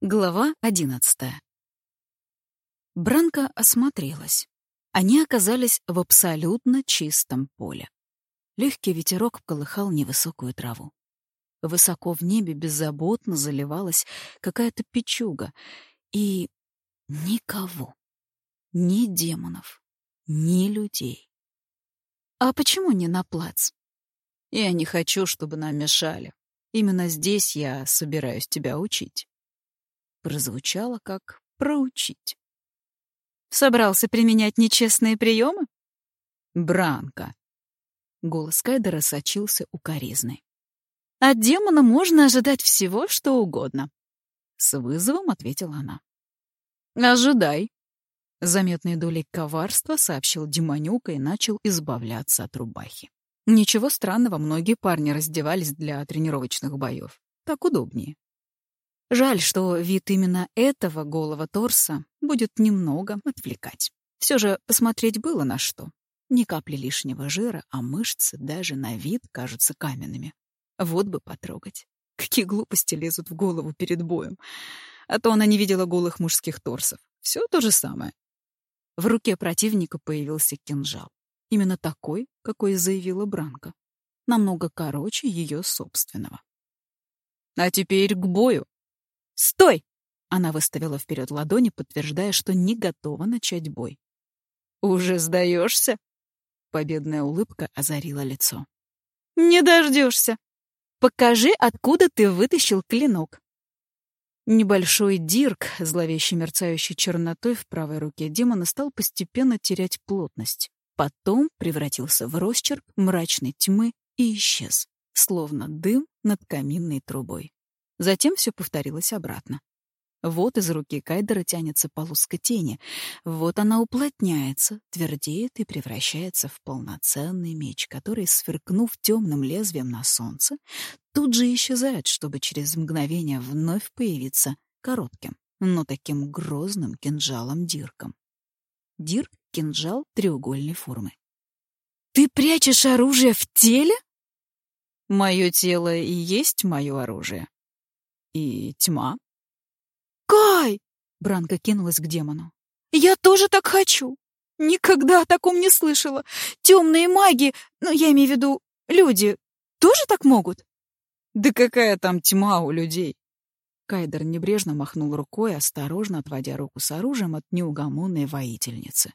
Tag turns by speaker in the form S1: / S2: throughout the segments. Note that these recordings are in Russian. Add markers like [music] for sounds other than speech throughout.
S1: Глава одиннадцатая. Бранка осмотрелась. Они оказались в абсолютно чистом поле. Легкий ветерок колыхал невысокую траву. Высоко в небе беззаботно заливалась какая-то печуга. И никого. Ни демонов, ни людей. А почему не на плац? Я не хочу, чтобы нам мешали. Именно здесь я собираюсь тебя учить прозвучало как «проучить». «Собрался применять нечестные приемы?» «Бранка». Голос Кайдера сочился укоризной. «От демона можно ожидать всего, что угодно», — с вызовом ответила она. «Ожидай», — заметной долей коварства сообщил Демонюка и начал избавляться от рубахи. Ничего странного, многие парни раздевались для тренировочных боев. Так удобнее. Жаль, что вид именно этого голого торса будет немного отвлекать. Все же посмотреть было на что. Ни капли лишнего жира, а мышцы даже на вид кажутся каменными. Вот бы потрогать. Какие глупости лезут в голову перед боем. А то она не видела голых мужских торсов. Все то же самое. В руке противника появился кинжал. Именно такой, какой заявила Бранка. Намного короче ее собственного. «А теперь к бою!» «Стой!» Она выставила вперед ладони, подтверждая, что не готова начать бой. «Уже сдаешься?» Победная улыбка озарила лицо. «Не дождешься. Покажи, откуда ты вытащил клинок». Небольшой дирк, зловеще мерцающий чернотой в правой руке демона, стал постепенно терять плотность. Потом превратился в росчерк мрачной тьмы и исчез, словно дым над каминной трубой. Затем все повторилось обратно. Вот из руки Кайдера тянется полоска тени. Вот она уплотняется, твердеет и превращается в полноценный меч, который, сверкнув темным лезвием на солнце, тут же исчезает, чтобы через мгновение вновь появиться коротким, но таким грозным кинжалом-дирком. Дирк — кинжал треугольной формы. «Ты прячешь оружие в теле?» «Мое тело и есть мое оружие», и тьма. «Кай!» — Бранка кинулась к демону. «Я тоже так хочу! Никогда о таком не слышала! Темные маги, ну, я имею в виду люди, тоже так могут?» «Да какая там тьма у людей!» Кайдер небрежно махнул рукой, осторожно отводя руку с оружием от неугомонной воительницы.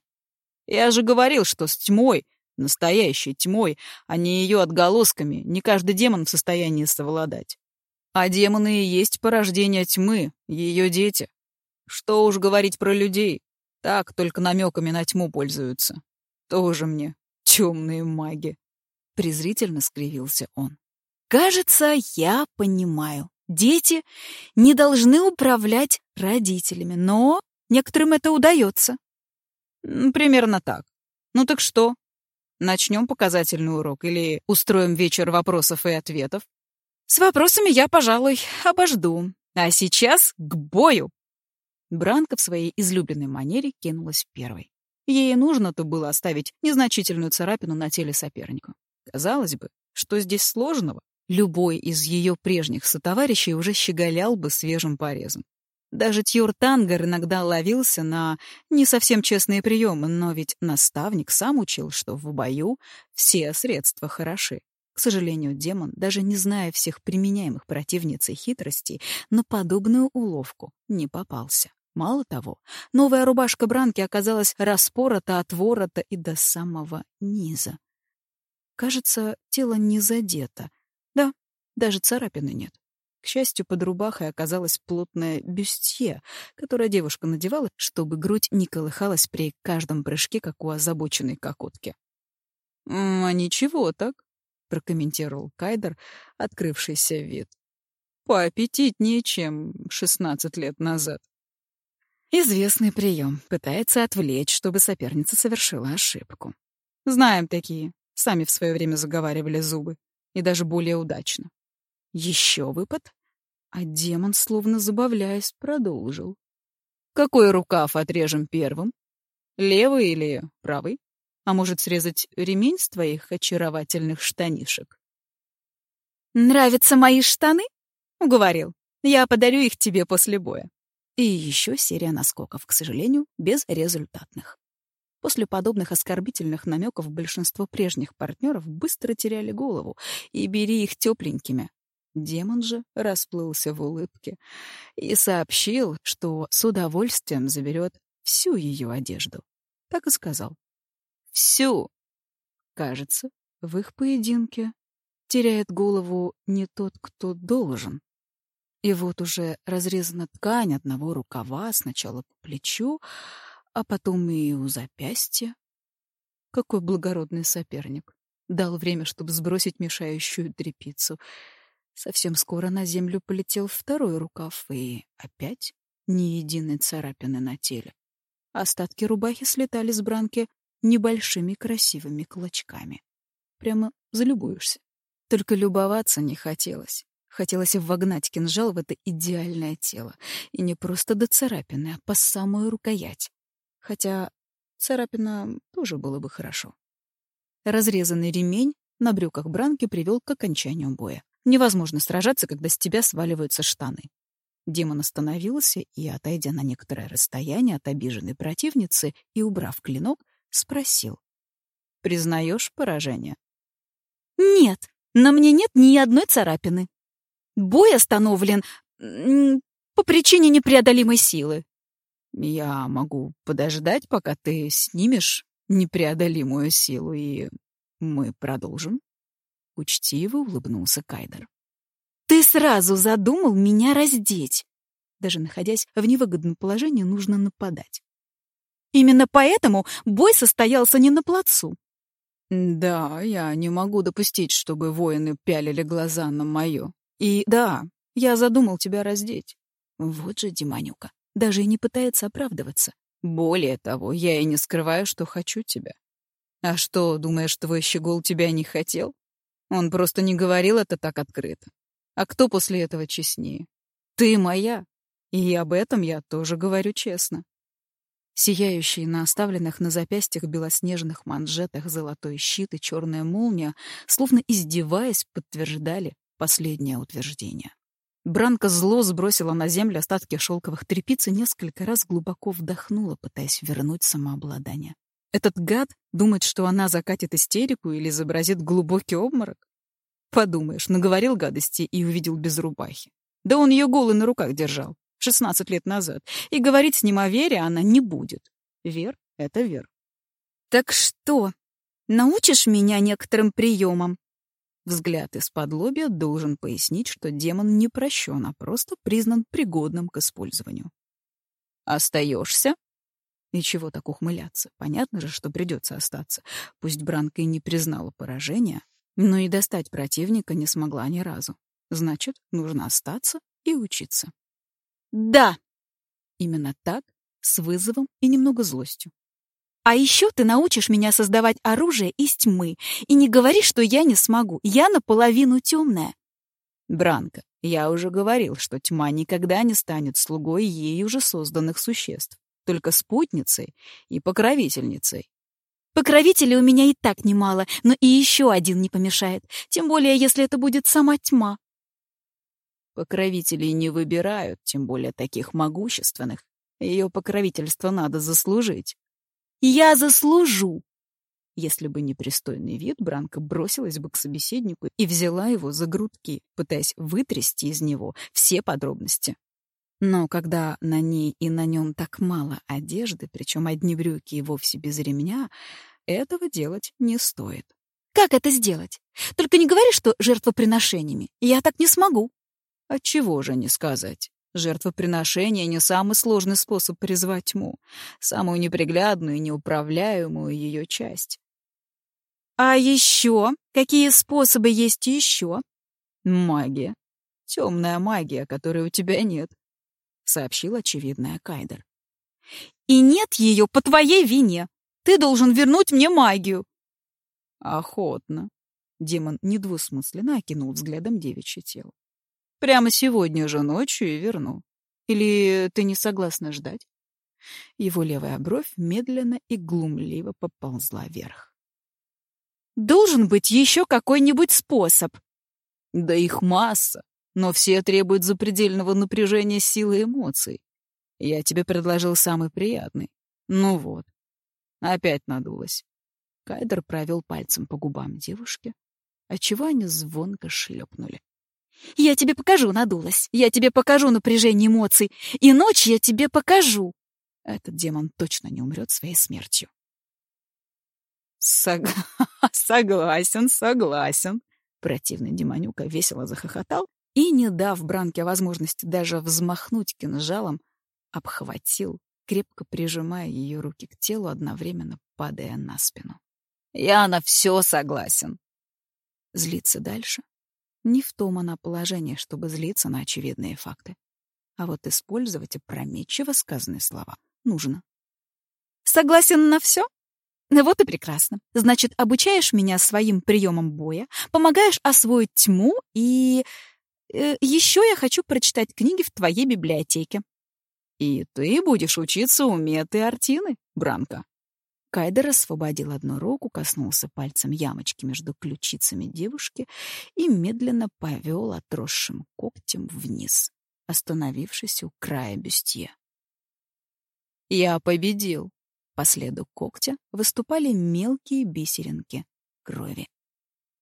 S1: «Я же говорил, что с тьмой, настоящей тьмой, а не ее отголосками, не каждый демон в состоянии совладать. А демоны и есть порождение тьмы, ее дети. Что уж говорить про людей. Так только намеками на тьму пользуются. Тоже мне темные маги. Презрительно скривился он. Кажется, я понимаю. Дети не должны управлять родителями, но некоторым это удается. Примерно так. Ну так что? Начнем показательный урок или устроим вечер вопросов и ответов? С вопросами я, пожалуй, обожду. А сейчас к бою!» Бранка в своей излюбленной манере кинулась первой. Ей нужно-то было оставить незначительную царапину на теле соперника. Казалось бы, что здесь сложного? Любой из ее прежних сотоварищей уже щеголял бы свежим порезом. Даже Тьор Тангар иногда ловился на не совсем честные приемы, но ведь наставник сам учил, что в бою все средства хороши. К сожалению, демон, даже не зная всех применяемых противницей хитростей, на подобную уловку не попался. Мало того, новая рубашка Бранки оказалась распорота от ворота и до самого низа. Кажется, тело не задето. Да, даже царапины нет. К счастью, под рубахой оказалась плотная бюстье, которое девушка надевала, чтобы грудь не колыхалась при каждом прыжке, как у озабоченной кокотки. «А ничего так», прокомментировал Кайдер открывшийся вид. Поаппетитнее, чем 16 лет назад. Известный прием. Пытается отвлечь, чтобы соперница совершила ошибку. Знаем такие. Сами в свое время заговаривали зубы. И даже более удачно. Еще выпад. А демон, словно забавляясь, продолжил. Какой рукав отрежем первым? Левый или правый? А может, срезать ремень с твоих очаровательных штанишек? «Нравятся мои штаны?» — уговорил. Я подарю их тебе после боя. И еще серия наскоков, к сожалению, безрезультатных. После подобных оскорбительных намеков большинство прежних партнеров быстро теряли голову и бери их тепленькими. Демон же расплылся в улыбке и сообщил, что с удовольствием заберет всю ее одежду. Так и сказал. Всю. Кажется, в их поединке теряет голову не тот, кто должен. И вот уже разрезана ткань одного рукава сначала по плечу, а потом и у запястья. Какой благородный соперник. Дал время, чтобы сбросить мешающую трепицу. Совсем скоро на землю полетел второй рукав, и опять ни единой царапины на теле. Остатки рубахи слетали с бранки небольшими красивыми клочками. Прямо залюбуешься. Только любоваться не хотелось. Хотелось вогнать кинжал в это идеальное тело. И не просто до царапины, а по самую рукоять. Хотя царапина тоже было бы хорошо. Разрезанный ремень на брюках Бранки привел к окончанию боя. Невозможно сражаться, когда с тебя сваливаются штаны. Демон остановился и, отойдя на некоторое расстояние от обиженной противницы и убрав клинок, спросил. «Признаешь поражение?» «Нет, на мне нет ни одной царапины. Бой остановлен по причине непреодолимой силы». «Я могу подождать, пока ты снимешь непреодолимую силу, и мы продолжим?» Учтиво улыбнулся Кайдер. «Ты сразу задумал меня раздеть!» Даже находясь в невыгодном положении, нужно нападать. Именно поэтому бой состоялся не на плацу. Да, я не могу допустить, чтобы воины пялили глаза на мое. И да, я задумал тебя раздеть. Вот же Диманюка. Даже и не пытается оправдываться. Более того, я и не скрываю, что хочу тебя. А что, думаешь, твой щегол тебя не хотел? Он просто не говорил это так открыто. А кто после этого честнее? Ты моя. И об этом я тоже говорю честно. Сияющие на оставленных на запястьях белоснежных манжетах золотой щит и черная молния, словно издеваясь, подтверждали последнее утверждение. Бранка зло сбросила на землю остатки шелковых тряпиц и несколько раз глубоко вдохнула, пытаясь вернуть самообладание. Этот гад думает, что она закатит истерику или изобразит глубокий обморок? Подумаешь, наговорил гадости и увидел без рубахи. Да он ее голый на руках держал. 16 лет назад, и говорить с ним о вере она не будет. Вер — это вер. «Так что, научишь меня некоторым приемам?» Взгляд из-под лобья должен пояснить, что демон не прощен, а просто признан пригодным к использованию. «Остаешься?» И чего так ухмыляться? Понятно же, что придется остаться. Пусть Бранка и не признала поражения, но и достать противника не смогла ни разу. Значит, нужно остаться и учиться. «Да!» Именно так, с вызовом и немного злостью. «А еще ты научишь меня создавать оружие из тьмы, и не говори, что я не смогу, я наполовину темная». «Бранко, я уже говорил, что тьма никогда не станет слугой ей уже созданных существ, только спутницей и покровительницей. Покровителей у меня и так немало, но и еще один не помешает, тем более если это будет сама тьма. Покровителей не выбирают, тем более таких могущественных. Ее покровительство надо заслужить. Я заслужу! Если бы не пристойный вид, Бранка бросилась бы к собеседнику и взяла его за грудки, пытаясь вытрясти из него все подробности. Но когда на ней и на нем так мало одежды, причем одни брюки и вовсе без ремня, этого делать не стоит. «Как это сделать? Только не говори, что жертвоприношениями. Я так не смогу». Отчего же не сказать? Жертвоприношение — не самый сложный способ призвать тьму, самую неприглядную и неуправляемую ее часть. А еще? Какие способы есть еще? Магия. Темная магия, которой у тебя нет, — сообщил очевидная Кайдер. И нет ее по твоей вине. Ты должен вернуть мне магию. Охотно. Демон недвусмысленно окинул взглядом девичье тело. Прямо сегодня же ночью и верну. Или ты не согласна ждать?» Его левая бровь медленно и глумливо поползла вверх. «Должен быть еще какой-нибудь способ!» «Да их масса! но все требуют запредельного напряжения силы эмоций. Я тебе предложил самый приятный. Ну вот. Опять надулась. Кайдер провел пальцем по губам девушки, отчего они звонко шлепнули.
S2: «Я тебе покажу, надулась. Я тебе покажу напряжение эмоций. И ночь я тебе покажу».
S1: Этот демон точно не умрет своей смертью. Сог... [laughs] Согласен, согласен. Противный демонюка весело захохотал и, не дав Бранке возможности даже взмахнуть кинжалом, обхватил, крепко прижимая ее руки к телу, одновременно падая на спину. «Я на все согласен!» Злиться дальше? Не в том она положение, чтобы злиться на очевидные факты. А вот использовать опрометчиво сказанные слова нужно.
S2: «Согласен на все? Вот и прекрасно. Значит, обучаешь меня своим приемам боя, помогаешь освоить тьму и... Э, еще я хочу прочитать книги в твоей библиотеке.
S1: И ты будешь учиться у Меты Артины, Бранка. Кайдер освободил одну руку, коснулся пальцем ямочки между ключицами девушки и медленно повел отросшим когтем вниз, остановившись у края бюстье. «Я победил!» По следу когтя выступали мелкие бисеринки крови.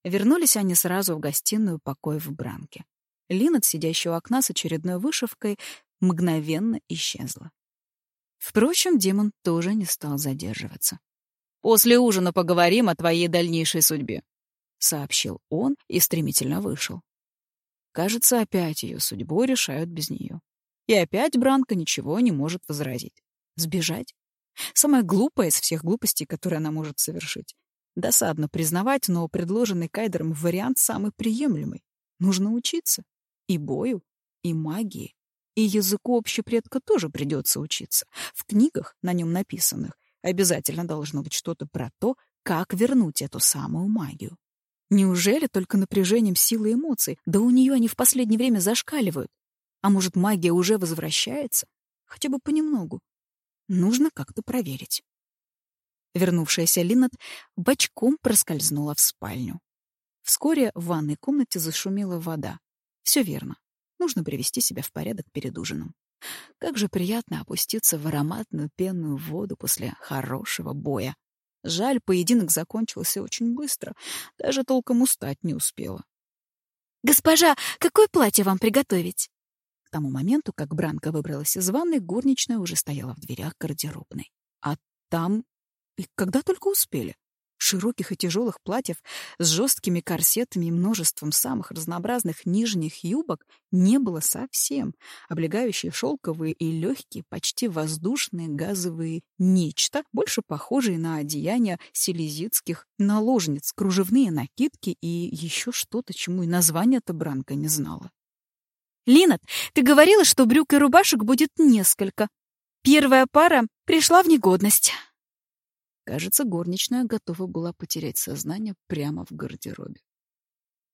S1: Вернулись они сразу в гостиную покоя в Бранке. Линет, сидящая у окна с очередной вышивкой, мгновенно исчезла. Впрочем, демон тоже не стал задерживаться. «После ужина поговорим о твоей дальнейшей судьбе», — сообщил он и стремительно вышел. Кажется, опять ее судьбу решают без нее. И опять Бранка ничего не может возразить. Сбежать? Самая глупая из всех глупостей, которые она может совершить. Досадно признавать, но предложенный Кайдером вариант самый приемлемый. Нужно учиться. И бою, и магии. И языку общепредка тоже придется учиться. В книгах, на нем написанных, обязательно должно быть что-то про то, как вернуть эту самую магию. Неужели только напряжением силы эмоций? Да у нее они в последнее время зашкаливают. А может, магия уже возвращается? Хотя бы понемногу. Нужно как-то проверить. Вернувшаяся Линнет бочком проскользнула в спальню. Вскоре в ванной комнате зашумела вода. Все верно. Нужно привести себя в порядок перед ужином. Как же приятно опуститься в ароматную пенную воду после хорошего боя. Жаль, поединок закончился очень быстро. Даже толком устать не успела.
S2: «Госпожа, какое платье вам приготовить?»
S1: К тому моменту, как Бранка выбралась из ванной, горничная уже стояла в дверях гардеробной. А там... И когда только успели широких и тяжелых платьев с жесткими корсетами и множеством самых разнообразных нижних юбок не было совсем. Облегающие шелковые и легкие, почти воздушные газовые нечто, больше похожие на одеяния селезитских наложниц, кружевные накидки и еще что-то, чему и название-то Бранка не знала.
S2: «Линат, ты говорила, что брюк и рубашек будет несколько. Первая пара пришла в негодность».
S1: Кажется, горничная готова была потерять сознание прямо в гардеробе.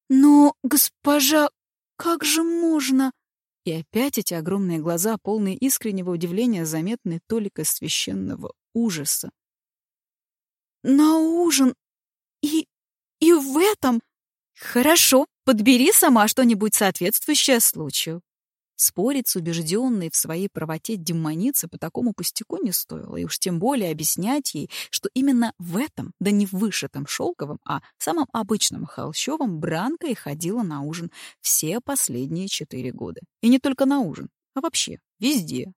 S2: «Но, госпожа, как же можно?»
S1: И опять эти огромные глаза, полные искреннего удивления, заметны толикой священного ужаса.
S2: «На ужин? И... и в этом...» «Хорошо, подбери сама что-нибудь соответствующее случаю».
S1: Спорить с убежденной в своей правоте демонице по такому пустяку не стоило, и уж тем более объяснять ей, что именно в этом, да не в вышитом шелковом, а самом обычном холщовом Бранка и ходила на ужин все последние четыре года. И не только на ужин, а вообще везде.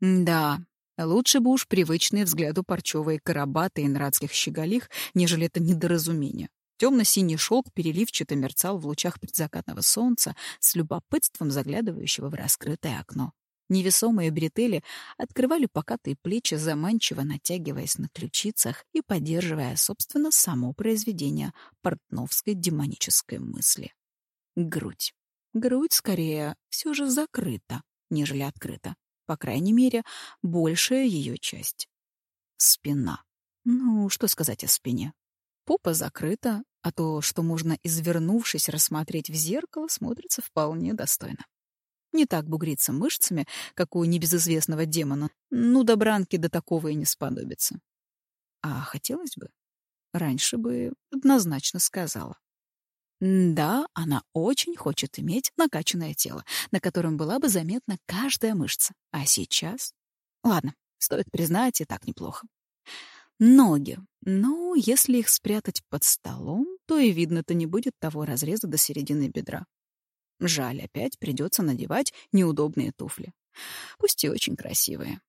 S1: Да, лучше бы уж привычные взгляду парчевые карабаты и нрадских щеголих, нежели это недоразумение. Темно-синий шелк переливчато мерцал в лучах предзакатного солнца с любопытством заглядывающего в раскрытое окно. Невесомые бретели открывали покатые плечи, заманчиво натягиваясь на ключицах и поддерживая, собственно, само произведение портновской демонической мысли. Грудь. Грудь, скорее, все же закрыта, нежели открыта. По крайней мере, большая ее часть. Спина. Ну, что сказать о спине? Попа закрыта, а то, что можно, извернувшись, рассмотреть в зеркало, смотрится вполне достойно. Не так бугриться мышцами, как у небезызвестного демона, ну, до бранки до такого и не сподобится. А хотелось бы. Раньше бы однозначно сказала. Да, она очень хочет иметь накачанное тело, на котором была бы заметна каждая мышца. А сейчас... Ладно, стоит признать, и так неплохо. Ноги. Ну, если их спрятать под столом, то и видно-то не будет того разреза до середины бедра. Жаль, опять придется надевать неудобные туфли. Пусть и очень красивые.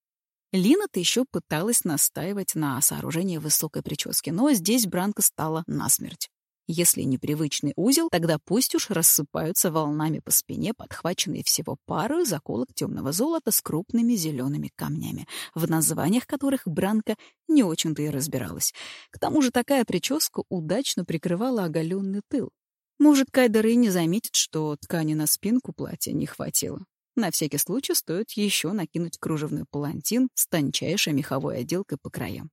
S1: Лина-то еще пыталась настаивать на сооружении высокой прически, но здесь Бранка стала насмерть. Если непривычный узел, тогда пусть уж рассыпаются волнами по спине, подхваченные всего пару заколок темного золота с крупными зелеными камнями, в названиях которых Бранка не очень-то и разбиралась. К тому же такая прическа удачно прикрывала оголенный тыл. Может, Кайдер и не заметит, что ткани на спинку платья не хватило. На всякий случай стоит еще накинуть кружевный палантин с тончайшей меховой отделкой по краям.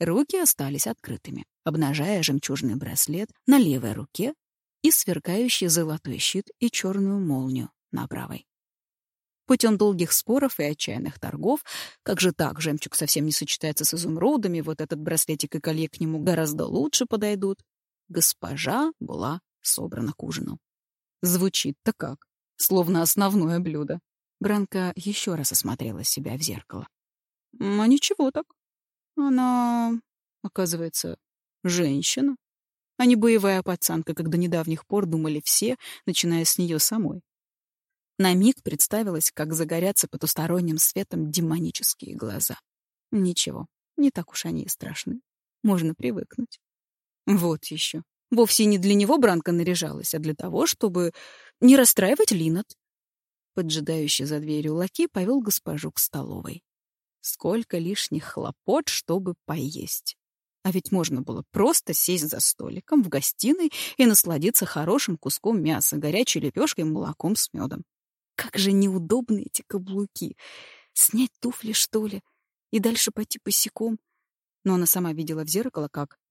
S1: Руки остались открытыми, обнажая жемчужный браслет на левой руке и сверкающий золотой щит и черную молнию на правой. Путем долгих споров и отчаянных торгов, как же так, жемчуг совсем не сочетается с изумрудами, вот этот браслетик и колье к нему гораздо лучше подойдут, госпожа была собрана к ужину. Звучит-то как, словно основное блюдо. Бранка еще раз осмотрела себя в зеркало. А ничего так, она, оказывается, женщина, а не боевая пацанка, как до недавних пор думали все, начиная с нее самой. На миг представилось, как загорятся потусторонним светом демонические глаза. Ничего, не так уж они и страшны. Можно привыкнуть. Вот еще. Вовсе не для него Бранка наряжалась, а для того, чтобы не расстраивать Линот. Поджидающий за дверью лаки повел госпожу к столовой. Сколько лишних хлопот, чтобы поесть. А ведь можно было просто сесть за столиком в гостиной и насладиться хорошим куском мяса, горячей лепешкой молоком с медом. Как же неудобны эти каблуки. Снять туфли, что ли, и дальше пойти босиком. Но она сама видела в зеркало, как [laughs]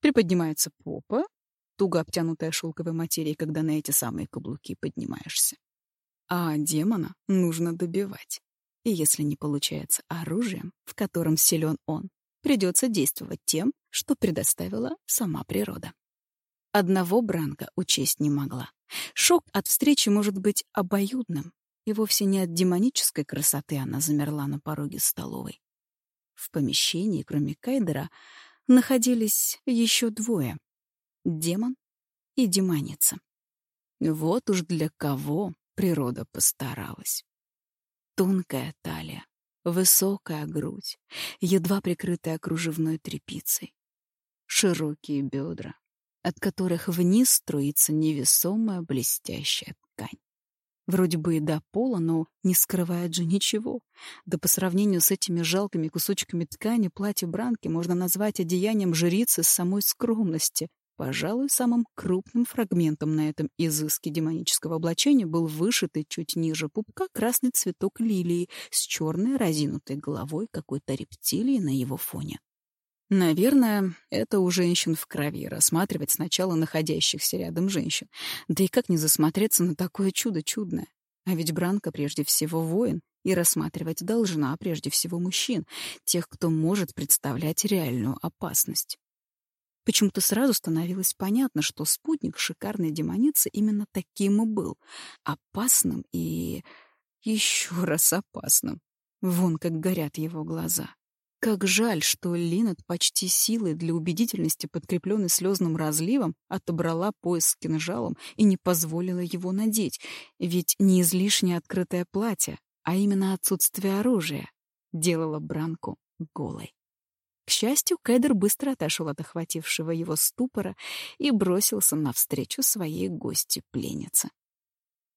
S1: приподнимается попа, туго обтянутая шелковой материей, когда на эти самые каблуки поднимаешься. А демона нужно добивать. И если не получается оружием, в котором силен он, придется действовать тем, что предоставила сама природа. Одного Бранка учесть не могла. Шок от встречи может быть обоюдным, и вовсе не от демонической красоты она замерла на пороге столовой. В помещении, кроме Кайдера, находились еще двое — демон и демоница. Вот уж для кого природа постаралась. Тонкая талия, высокая грудь, едва прикрытая кружевной тряпицей. Широкие бедра, от которых вниз струится невесомая блестящая ткань. Вроде бы и до пола, но не скрывает же ничего. Да по сравнению с этими жалкими кусочками ткани платье Бранки можно назвать одеянием жрицы самой скромности, Пожалуй, самым крупным фрагментом на этом изыске демонического облачения был вышитый чуть ниже пупка красный цветок лилии с черной разинутой головой какой-то рептилии на его фоне. Наверное, это у женщин в крови рассматривать сначала находящихся рядом женщин. Да и как не засмотреться на такое чудо чудное? А ведь Бранка прежде всего воин, и рассматривать должна прежде всего мужчин, тех, кто может представлять реальную опасность. Почему-то сразу становилось понятно, что спутник шикарной демоницы именно таким и был. Опасным и еще раз опасным. Вон как горят его глаза. Как жаль, что Линет почти силой для убедительности, подкрепленной слезным разливом, отобрала пояс с кинжалом и не позволила его надеть. Ведь не излишне открытое платье, а именно отсутствие оружия делало Бранку голой. К счастью, Кэдер быстро отошел от охватившего его ступора и бросился навстречу своей гости-пленнице.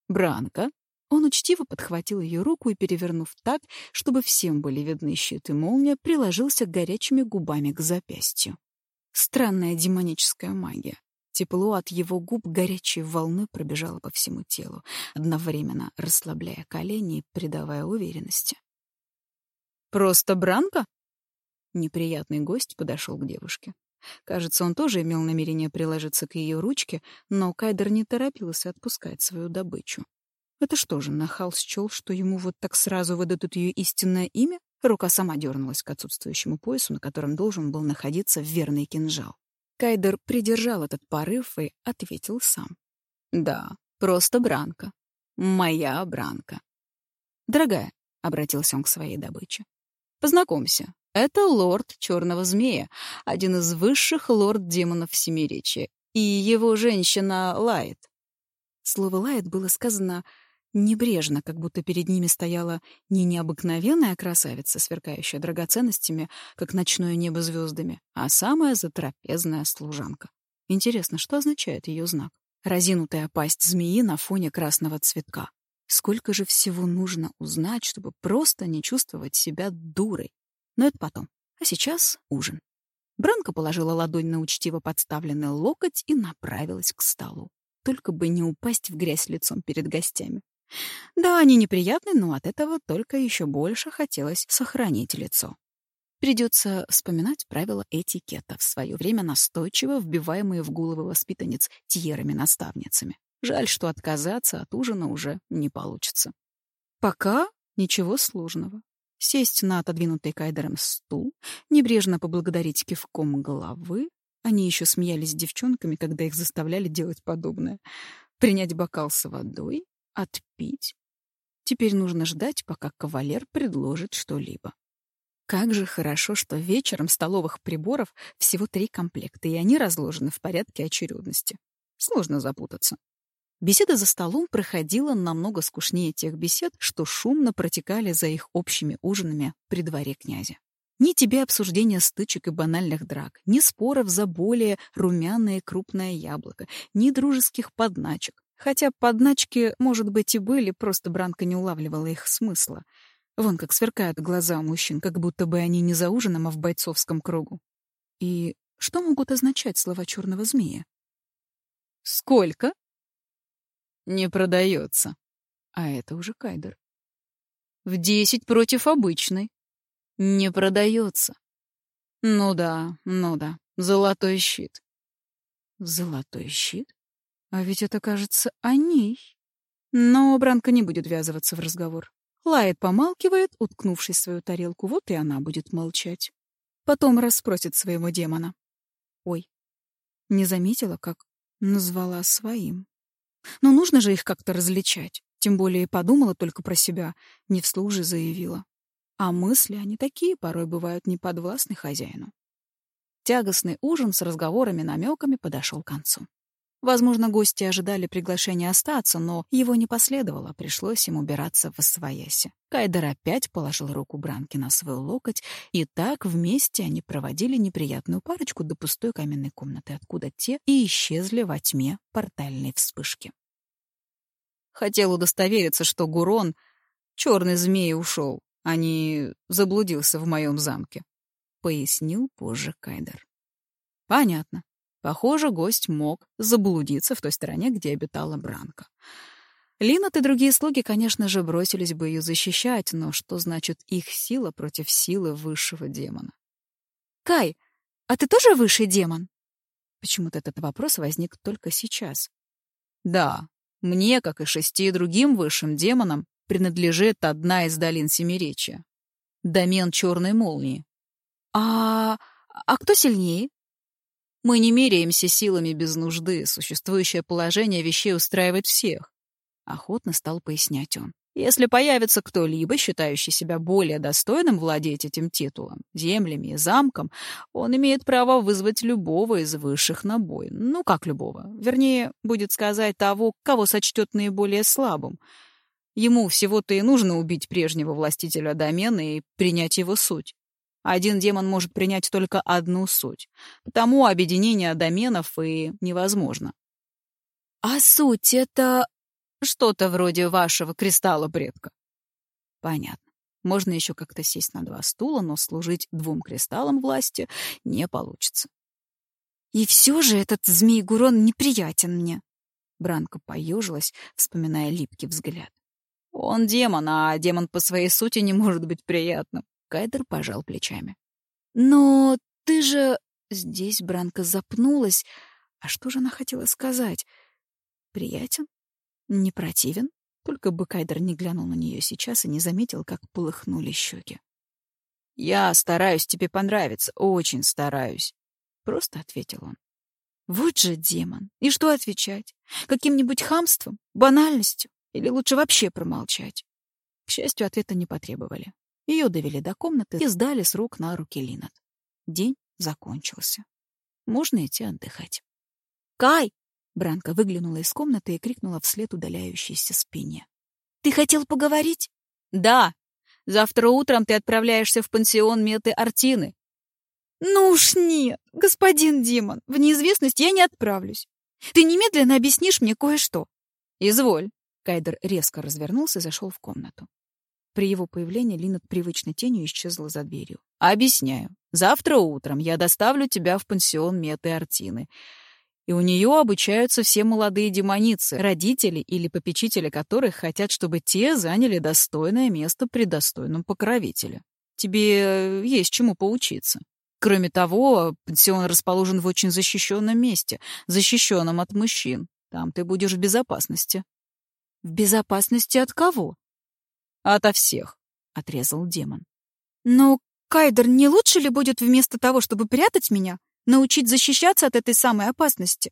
S1: «Бранка!» Он учтиво подхватил ее руку и, перевернув так, чтобы всем были видны щит и молния, приложился горячими губами к запястью. Странная демоническая магия. Тепло от его губ горячей волной пробежало по всему телу, одновременно расслабляя колени и придавая уверенности. «Просто Бранка?» Неприятный гость подошел к девушке. Кажется, он тоже имел намерение приложиться к ее ручке, но Кайдер не торопился отпускать свою добычу. Это что же, нахал счел, что ему вот так сразу выдадут ее истинное имя? Рука сама дернулась к отсутствующему поясу, на котором должен был находиться верный кинжал. Кайдер придержал этот порыв и ответил сам. «Да, просто Бранка. Моя Бранка». «Дорогая», — обратился он к своей добыче, — «познакомься, это лорд Черного Змея, один из высших лорд-демонов Семиречия, и его женщина Лайт». Слово «лайт» было сказано небрежно, как будто перед ними стояла не необыкновенная красавица, сверкающая драгоценностями, как ночное небо звездами, а самая затрапезная служанка. Интересно, что означает ее знак? Разинутая пасть змеи на фоне красного цветка. Сколько же всего нужно узнать, чтобы просто не чувствовать себя дурой. Но это потом. А сейчас ужин. Бранка положила ладонь на учтиво подставленный локоть и направилась к столу. Только бы не упасть в грязь лицом перед гостями. Да, они неприятны, но от этого только еще больше хотелось сохранить лицо. Придется вспоминать правила этикета, в свое время настойчиво вбиваемые в головы воспитанниц тьерами-наставницами. Жаль, что отказаться от ужина уже не получится. Пока ничего сложного. Сесть на отодвинутый кайдером стул, небрежно поблагодарить кивком головы. Они еще смеялись с девчонками, когда их заставляли делать подобное. Принять бокал с водой Отпить? Теперь нужно ждать, пока кавалер предложит что-либо. Как же хорошо, что вечером столовых приборов всего три комплекта, и они разложены в порядке очередности. Сложно запутаться. Беседа за столом проходила намного скучнее тех бесед, что шумно протекали за их общими ужинами при дворе князя. Ни тебе обсуждения стычек и банальных драк, ни споров за более румяное крупное яблоко, ни дружеских подначек. Хотя подначки, может быть, и были, просто Бранка не улавливала их смысла. Вон как сверкают глаза мужчин, как будто бы они не за ужином, а в бойцовском кругу. И что могут означать слова черного змея? «Сколько?» «Не продается». А это уже Кайдер. «В десять против обычной». «Не продается». «Ну да, ну да, золотой щит». «Золотой щит?» А ведь это, кажется, о ней. Но Бранка не будет ввязываться в разговор. Лает помалкивает, уткнувшись в свою тарелку, вот и она будет молчать. Потом расспросит своего демона. Ой, не заметила, как назвала своим. Но нужно же их как-то различать. Тем более подумала только про себя, не вслух же заявила. А мысли, они такие, порой бывают неподвластны хозяину. Тягостный ужин с разговорами-намеками подошел к концу. Возможно, гости ожидали приглашения остаться, но его не последовало, пришлось им убираться в освояси. Кайдер опять положил руку Бранки на свой локоть, и так вместе они проводили неприятную парочку до пустой каменной комнаты, откуда те и исчезли во тьме портальной вспышки. Хотел удостовериться, что Гурон, черный змей, ушел, а не заблудился в моем замке, — пояснил позже Кайдер. Понятно. Похоже, гость мог заблудиться в той стороне, где обитала Бранка. Линот и другие слуги, конечно же, бросились бы ее защищать, но что значит их сила против силы высшего демона? «Кай, а ты тоже высший демон?» Почему-то этот вопрос возник только сейчас. «Да, мне, как и шести другим высшим демонам, принадлежит одна из долин Семиречия. Домен Черной Молнии».
S2: «А... а кто сильнее?»
S1: Мы не меряемся силами без нужды, существующее положение вещей устраивает всех. Охотно стал пояснять он. Если появится кто-либо, считающий себя более достойным владеть этим титулом, землями и замком, он имеет право вызвать любого из высших на бой. Ну, как любого. Вернее, будет сказать того, кого сочтет наиболее слабым. Ему всего-то и нужно убить прежнего властителя домена и принять его суть. Один демон может принять только одну суть. Потому объединение доменов и невозможно.
S2: А суть — это
S1: что-то вроде вашего кристалла предка. Понятно. Можно еще как-то сесть на два стула, но служить двум кристаллам власти не получится.
S2: И все же этот змей-гурон неприятен мне.
S1: Бранка поежилась, вспоминая липкий взгляд. Он демон, а демон по своей сути не может быть приятным. Кайдер пожал плечами.
S2: «Но ты же...» Здесь Бранка запнулась. А что же она хотела сказать? «Приятен? Не противен?» Только бы Кайдер не глянул на нее сейчас и не заметил, как полыхнули щеки.
S1: «Я стараюсь тебе понравиться, очень стараюсь», — просто ответил он.
S2: Вот же демон. И что отвечать? Каким-нибудь хамством? Банальностью? Или лучше вообще промолчать? К счастью, ответа не потребовали. Ее довели до комнаты и сдали с рук на руки Линат. День закончился. Можно идти отдыхать. «Кай!» — Бранка выглянула из комнаты и крикнула вслед удаляющейся спине. «Ты хотел поговорить?» «Да. Завтра утром ты отправляешься в пансион Меты Артины. «Ну уж нет, господин Димон, в неизвестность я не отправлюсь. Ты немедленно объяснишь мне кое-что». «Изволь». Кайдер резко развернулся и зашел в комнату. При его появлении Линет привычной тенью исчезла за дверью. «Объясняю. Завтра утром я доставлю тебя в пансион Меты Артины. И у нее обучаются все молодые демоницы, родители или попечители которых хотят, чтобы те заняли достойное место при достойном покровителе. Тебе есть чему поучиться. Кроме того, пансион расположен в очень защищенном месте, защищенном от мужчин. Там ты будешь в безопасности. В безопасности от кого? Ото всех, отрезал демон. Но, Кайдер, не лучше ли будет вместо того, чтобы прятать меня, научить защищаться от этой самой опасности?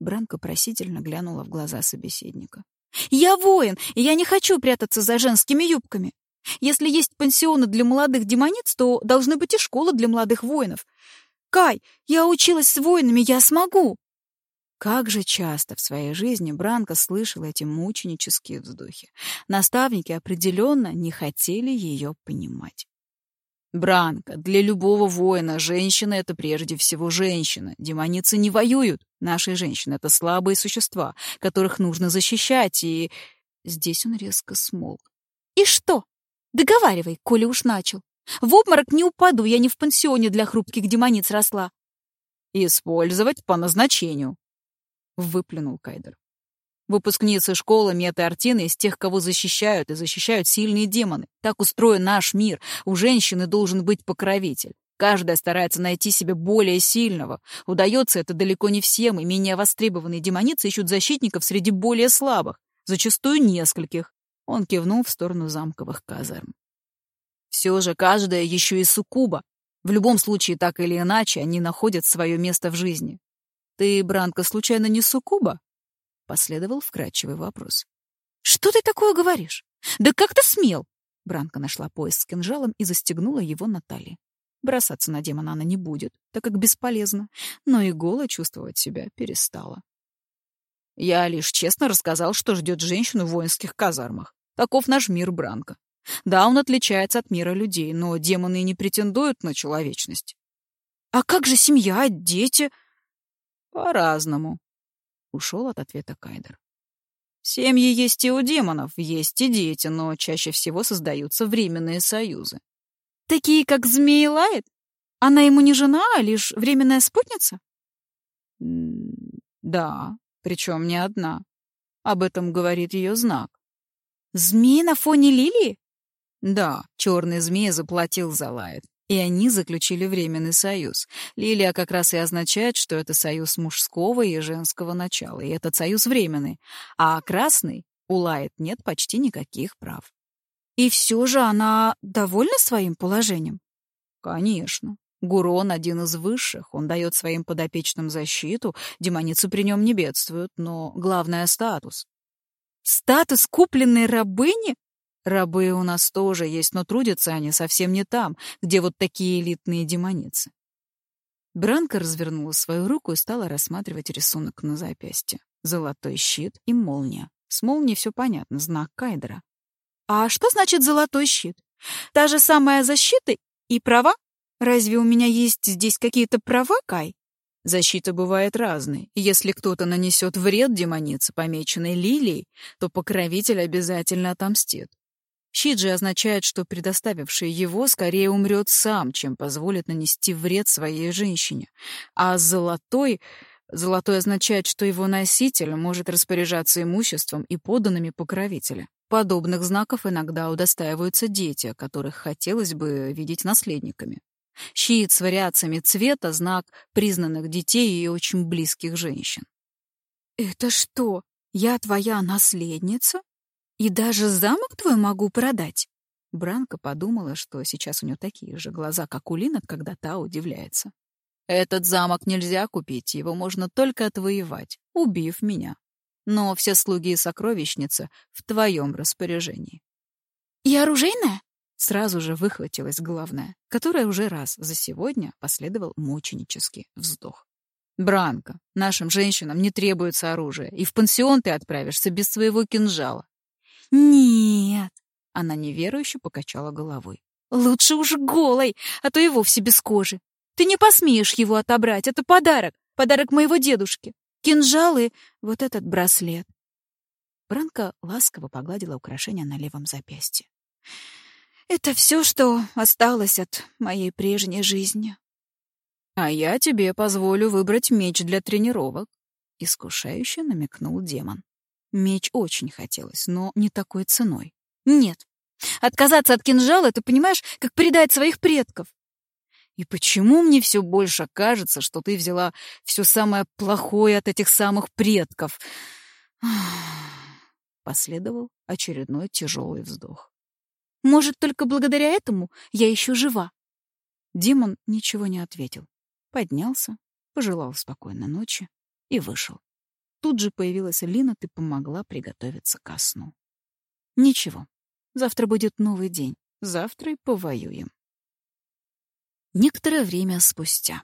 S2: Бранка просительно глянула в глаза собеседника. «Я воин, и я не хочу прятаться за женскими юбками. Если есть пансионы для молодых демониц, то должны быть и школы для молодых воинов. Кай, я училась с воинами, я смогу. Как же часто в своей жизни Бранка слышала эти мученические вздохи. Наставники определенно не хотели ее понимать. Бранка, для любого воина женщина — это прежде всего женщина. Демоницы не воюют. Наши женщины — это слабые существа, которых нужно защищать, и... Здесь он резко смолк. «И что? Договаривай, коли уж начал. В обморок не упаду, я не в пансионе для хрупких демониц росла. Использовать по назначению, выплюнул Кайдер. Выпускницы школы Меты Артины из тех, кого защищают, и защищают сильные демоны. Так устроен наш мир. У женщины должен быть покровитель. Каждая старается найти себе более сильного. Удается это далеко не всем, и менее востребованные демоницы ищут защитников среди более слабых, зачастую нескольких. Он кивнул в сторону замковых казарм. Все же каждая еще и суккуба. В любом случае, так или иначе, они находят свое место в жизни. Ты, Бранко, случайно не суккуба? Последовал вкрадчивый вопрос. Что ты такое говоришь? Да как ты смел? Бранка нашла пояс с кинжалом и застегнула его на талии. Бросаться на демона она не будет, так как бесполезно, но и голо чувствовать себя перестала. Я лишь честно рассказал, что ждет женщину в воинских казармах. Таков наш мир Бранка. Да, он отличается от мира людей, но демоны не претендуют на человечность. А как же семья, дети? По-разному. Ушел от ответа Кайдер. Семьи есть и у демонов, есть и дети, но чаще всего создаются временные союзы. Такие, как змеи лает? Она ему не жена, а лишь временная спутница? Да, причем не одна. Об этом говорит ее знак. Змеи на фоне лилии? Да, черный змей заплатил за Лайт, и они заключили временный союз. Лилия как раз и означает, что это союз мужского и женского начала, и этот союз временный. А красный у Лайт нет почти никаких прав. И все же она довольна своим положением? Конечно. Гурон один из высших, он дает своим подопечным защиту, демоницы при нем не бедствуют, но главное — статус. Статус купленной рабыни? Рабы у нас тоже есть, но трудятся они совсем не там, где вот такие элитные демоницы. Бранка развернула свою руку и стала рассматривать рисунок на запястье. Золотой щит и молния. С молнией все понятно, знак Кайдера. А что значит золотой щит? Та же самая защита и права? Разве у меня есть здесь какие-то права, Кай? Защита бывает разной. Если кто-то нанесет вред демонице, помеченной лилией, то покровитель обязательно отомстит. Щит же означает, что предоставивший его скорее умрет сам, чем позволит нанести вред своей женщине. А золотой... Золотой означает, что его носитель может распоряжаться имуществом и поданными покровителя. Подобных знаков иногда удостаиваются дети, которых хотелось бы видеть наследниками. Щит с вариациями цвета — знак признанных детей и очень близких женщин. «Это что, я твоя наследница? И даже замок твой могу продать?» Бранка подумала, что сейчас у нее такие же глаза, как у Линет, когда та удивляется.
S1: Этот замок нельзя купить, его можно только отвоевать, убив меня. Но все слуги и сокровищницы в твоем распоряжении.
S2: И оружейная?
S1: Сразу же выхватилась главная, которая уже раз за сегодня последовал мученический вздох. «Бранко, нашим женщинам не требуется оружие, и в пансион ты отправишься без своего кинжала».
S2: «Нет», —
S1: она неверующе покачала головой.
S2: «Лучше уж голой, а то и вовсе без кожи. Ты не посмеешь его отобрать, это подарок, подарок моего дедушки. Кинжал и вот этот браслет».
S1: Бранка ласково погладила украшение на левом запястье.
S2: «Это все, что осталось от моей прежней жизни».
S1: «А я тебе позволю выбрать меч для тренировок», — искушающе намекнул демон. Меч очень хотелось, но не такой ценой.
S2: «Нет. Отказаться от кинжала — ты понимаешь, как предать своих предков».
S1: «И почему мне все больше кажется, что ты взяла все самое плохое от этих самых предков?» [sighs] Последовал очередной тяжелый вздох.
S2: «Может, только благодаря этому я еще жива?»
S1: Димон ничего не ответил поднялся, пожелал спокойной ночи и вышел. Тут же появилась Лина и помогла приготовиться ко сну. Ничего, завтра будет новый день, завтра и повоюем. Некоторое время спустя.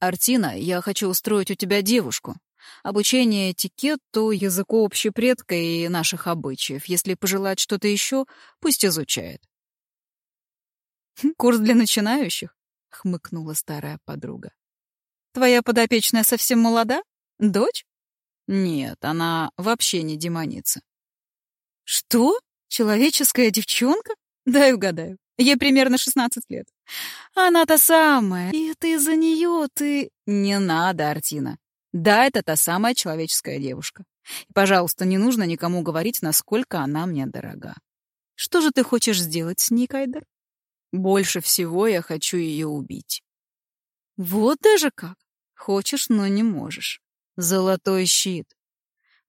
S1: «Артина, я хочу устроить у тебя девушку. Обучение этикету, языку общепредка и наших обычаев. Если пожелать что-то еще, пусть изучает». «Курс для начинающих? — хмыкнула старая подруга. «Твоя подопечная совсем молода? Дочь?» «Нет, она вообще не демоница». «Что? Человеческая девчонка? Дай угадаю. Ей примерно 16 лет. Она та самая. И это из-за нее ты...» «Не надо, Артина. Да, это та самая человеческая девушка. И, пожалуйста, не нужно никому говорить, насколько она мне дорога. Что же ты хочешь сделать с ней, Кайдер?» Больше всего я хочу ее убить. Вот даже как. Хочешь, но не можешь. Золотой щит.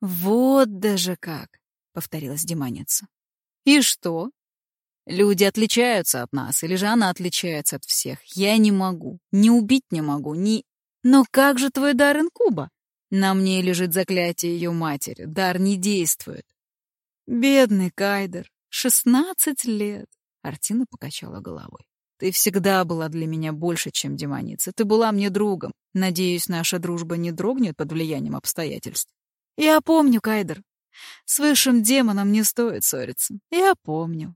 S1: Вот даже как, повторилась демоница. И что? Люди отличаются от нас, или же она отличается от всех. Я не могу. Ни убить не могу, ни... Но как же твой дар инкуба? На мне лежит заклятие ее матери. Дар не действует. Бедный Кайдер. Шестнадцать лет. Артина покачала головой. «Ты всегда была для меня больше, чем демоница. Ты была мне другом. Надеюсь, наша дружба не дрогнет под влиянием обстоятельств». «Я помню, Кайдер. С высшим демоном не стоит ссориться. Я помню».